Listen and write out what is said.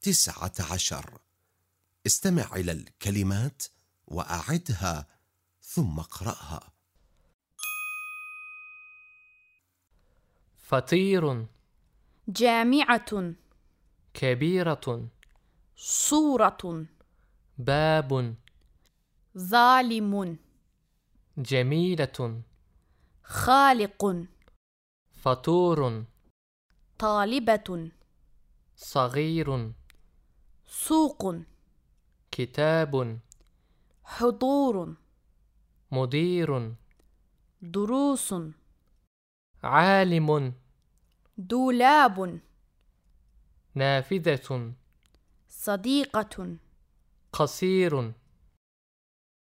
تسعة عشر. استمع إلى الكلمات وأعدها ثم اقرأها. فطير. جامعة. كبيرة. صورة. باب. ظالم. جميلة. خالق. فطور. طالبة. صغير. سوق كتاب حضور مدير دروس عالم دولاب نافذة صديقة قصير.